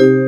you.